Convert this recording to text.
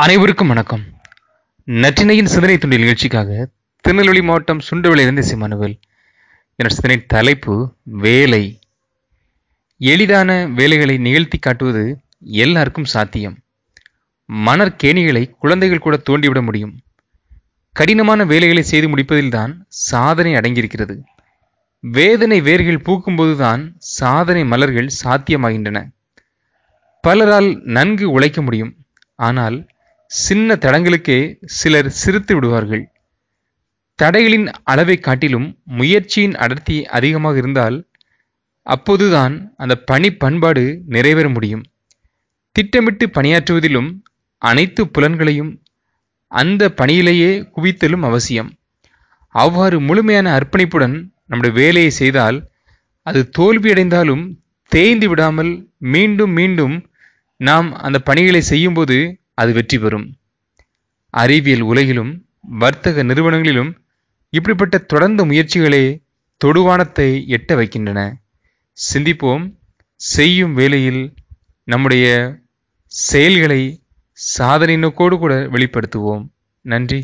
அனைவருக்கும் வணக்கம். நற்றினையின் சிந்தனை துண்டில் நிகழ்ச்சிக்காக திருநெல்வேலி மாவட்டம் சுண்டவளியிலிருந்து சிமானுவல் என்னோட சிந்தனை தலைப்பு வேலை. எளிதான வேலைகளை நிகழ்த்தி காட்டுவது எல்லாருக்கும் சாத்தியம். மணற்கேணிகளை குழந்தைகள் கூட தோண்டிவிட முடியும். கடினமான வேலைகளை செய்து முடிப்பதில்தான் சாதனை அடங்கியிருக்கிறது. வேதனை வேர்கள் பூக்கும்போதுதான் சாதனை மலர்கள் சாத்தியமாகின்றன. பலரால் நன்கு உழைக்க முடியும். ஆனால் சின்ன தடங்களுக்கே சிலர் சிரித்து விடுவார்கள். தடைகளின் அளவை காட்டிலும் முயற்சியின் அடர்த்தி அதிகமாக இருந்தால் அப்போதுதான் அந்த பணி பண்பாடு நிறைவேற முடியும். திட்டமிட்டு பணியாற்றுவதிலும் அனைத்து புலன்களையும் அந்த பணியிலேயே குவித்தலும் அவசியம். அவ்வாறு முழுமையான அர்ப்பணிப்புடன் நம்முடைய வேலையை செய்தால் அது தோல்வியடைந்தாலும் தேய்ந்து விடாமல் மீண்டும் மீண்டும் நாம் அந்த பணிகளை செய்யும்போது அது வெற்றி பெறும். அறிவியல் உலகிலும் வர்த்தக நிறுவனங்களிலும் இப்படிப்பட்ட தொடர்ந்த முயற்சிகளே தொடுவானத்தை எட்ட வைக்கின்றன. சிந்திப்போம் செய்யும் வேலையில் நம்முடைய செயல்களை சாதனை நோக்கோடு கூட வெளிப்படுத்துவோம். நன்றி.